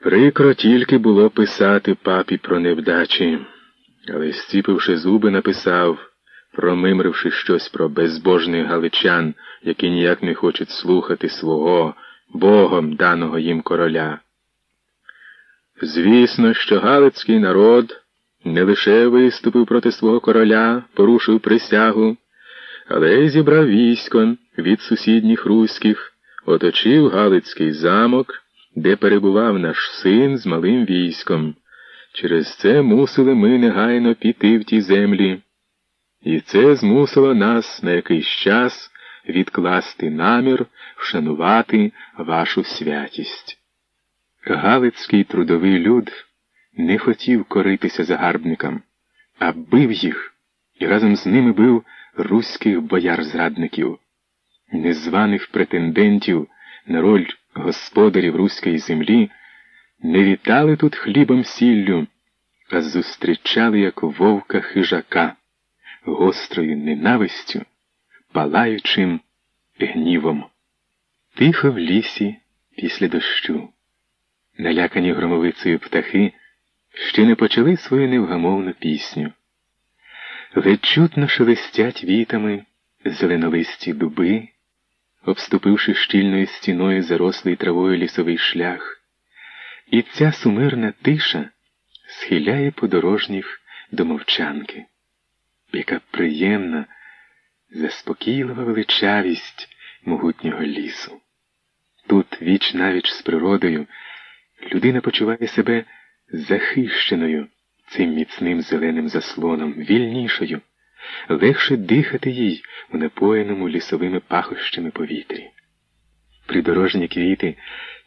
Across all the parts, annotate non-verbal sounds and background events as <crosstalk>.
Прикро тільки було писати папі про невдачі, але, стіпивши зуби, написав, промимривши щось про безбожних галичан, які ніяк не хочуть слухати свого Богом даного їм короля. Звісно, що Галицький народ не лише виступив проти свого короля, порушив присягу, але й зібрав військо від сусідніх руських, оточив Галицький замок, де перебував наш син з малим військом. Через це мусили ми негайно піти в ті землі. І це змусило нас на якийсь час відкласти намір вшанувати вашу святість. Галицький трудовий люд не хотів коритися загарбникам, а бив їх і разом з ними бив руських бояр-зрадників, незваних претендентів на роль господарів руської землі, не вітали тут хлібом сіллю, а зустрічали як вовка хижака, гострою ненавистю, палаючим гнівом. Тихо в лісі після дощу. Налякані громовицею птахи ще не почали свою невгамовну пісню. Ледь чутно шелестять вітами зеленолисті дуби, обступивши щільною стіною зарослий травою лісовий шлях, і ця сумирна тиша схиляє подорожніх до мовчанки, яка приємна, заспокійлива величавість могутнього лісу. Тут, віч навіч з природою, людина почуває себе захищеною цим міцним зеленим заслоном, вільнішою, легше дихати їй у напоєному лісовими пахощами повітрі. Придорожні квіти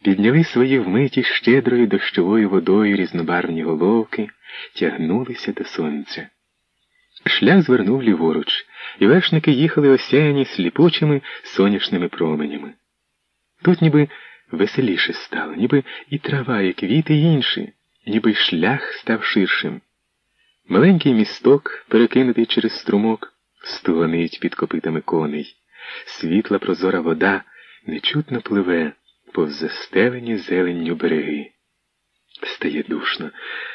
підняли свої вмиті щедрою дощовою водою різнобарвні головки, тягнулися до сонця. Шлях звернув ліворуч, і вершники їхали осяяні сліпучими сонячними променями. Тут ніби веселіше стало, ніби і трава, і квіти інші ніби шлях став ширшим. Маленький місток, перекинутий через струмок, стогонить під копитами коней. Світла прозора вода нечутно пливе повз застелені зеленню береги. Стає душно,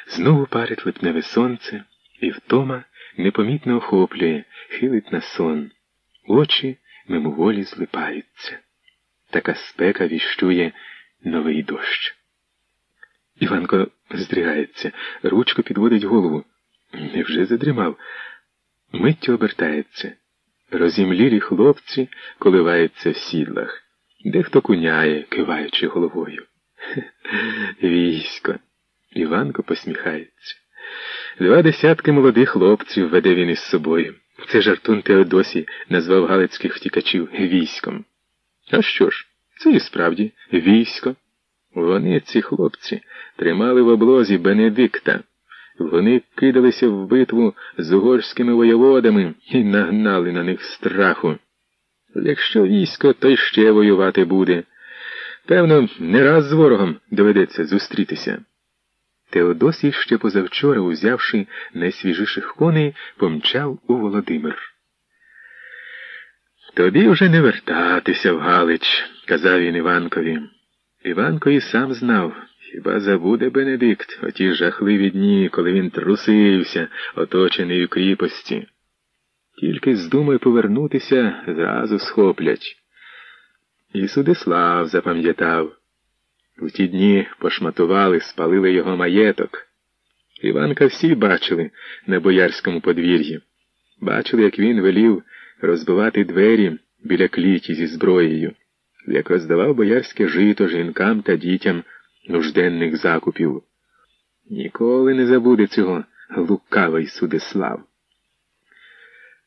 знову парить липневе сонце, і втома непомітно охоплює, хилить на сон. Очі мимоволі злипаються. Така спека віщує новий дощ. Іванко здригається, ручко підводить голову. Невже задрімав? Миттю обертається. Розімлілі хлопці коливаються в сідлах. Дехто куняє, киваючи головою. <laughs> Військо. Іванко посміхається. Два десятки молодих хлопців веде він із собою. Це жартун Теодосій назвав галицьких втікачів військом. А що ж, це і справді військо. Вони, ці хлопці, тримали в облозі Бенедикта. Вони кидалися в битву з угорськими воєводами і нагнали на них страху. Якщо військо, то ще воювати буде. Певно, не раз з ворогом доведеться зустрітися. Теодосій ще позавчора, узявши найсвіжіших коней, помчав у Володимир. Тобі вже не вертатися в Галич, казав він Іванкові. Іванко і сам знав, хіба забуде Бенедикт оті жахливі дні, коли він трусився, оточений у кріпості. Тільки здумай повернутися, зразу схоплять. І Судислав запам'ятав. У ті дні пошматували, спалили його маєток. Іванка всі бачили на боярському подвір'ї. Бачили, як він велів розбивати двері біля кліті зі зброєю як роздавав боярське жито жінкам та дітям нужденних закупів. Ніколи не забуде цього лукавий Судислав.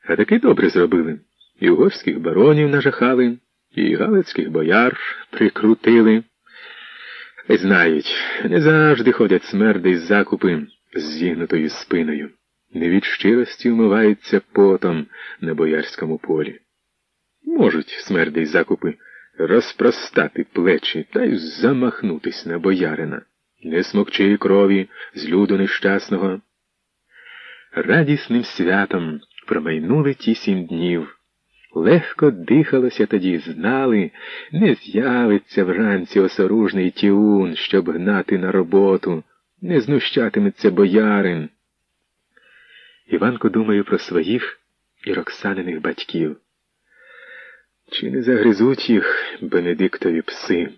А таки добре зробили. І угорських баронів нажахали, і галицьких бояр прикрутили. Знають, не завжди ходять смерди із закупи з зігнутою спиною. Не від щирості вмиваються потом на боярському полі. Можуть смерди й закупи розпростати плечі та й замахнутись на боярина, не смокчи крові з люду нещасного. Радісним святом промайнули ті сім днів, Легко дихалося тоді, знали, не з'явиться вранці осоружний тіун, щоб гнати на роботу, не знущатиметься боярин. Іванко думає про своїх і Роксаниних батьків. Чи не загризуть їх Бенедиктові пси,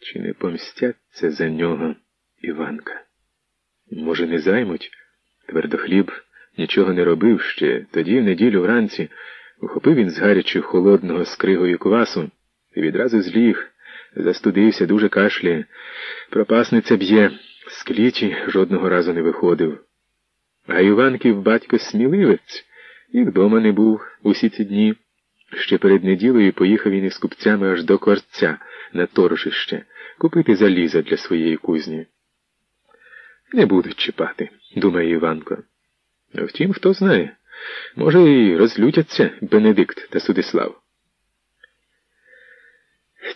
чи не помстяться за нього Іванка? Може, не займуть? Твердохліб нічого не робив ще, тоді в неділю вранці. Ухопив він з гарячу холодного скригою квасу і відразу зліг, застудився, дуже кашляє. Пропасниця б'є, з клічі жодного разу не виходив. А Іванків батько сміливець і вдома не був усі ці дні. Ще перед неділею поїхав він із купцями аж до корця на торжище купити заліза для своєї кузні. Не будуть чіпати, думає Іванко. Втім, хто знає. Може, і розлютяться Бенедикт та Судислав.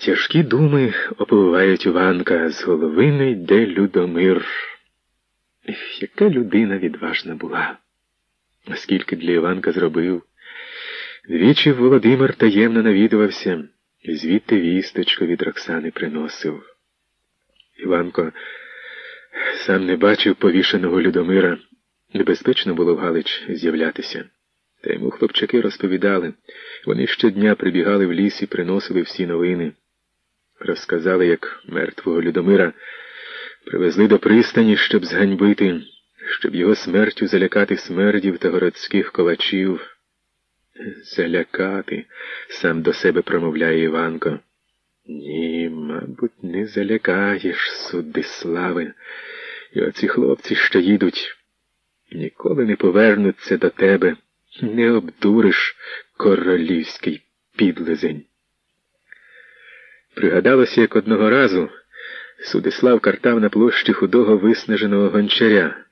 Тяжкі думи оповивають Іванка, з голови не йде Людомир. Яка людина відважна була, наскільки для Іванка зробив. Двічі Володимир таємно навідувався, і звідти вісточку від Роксани приносив. Іванко сам не бачив повішеного Людомира. Небезпечно було в Галич з'являтися. Та йому хлопчаки розповідали. Вони щодня прибігали в ліс і приносили всі новини. Розказали, як мертвого Людомира привезли до пристані, щоб зганьбити, щоб його смертю залякати смердів та городських ковачів. Залякати, сам до себе промовляє Іванко. Ні, мабуть, не залякаєш, Судиславе, і оці хлопці, що їдуть ніколи не повернуться до тебе, не обдуриш королівський підлизень. Пригадалося, як одного разу Судислав картав на площі худого виснаженого гончаря.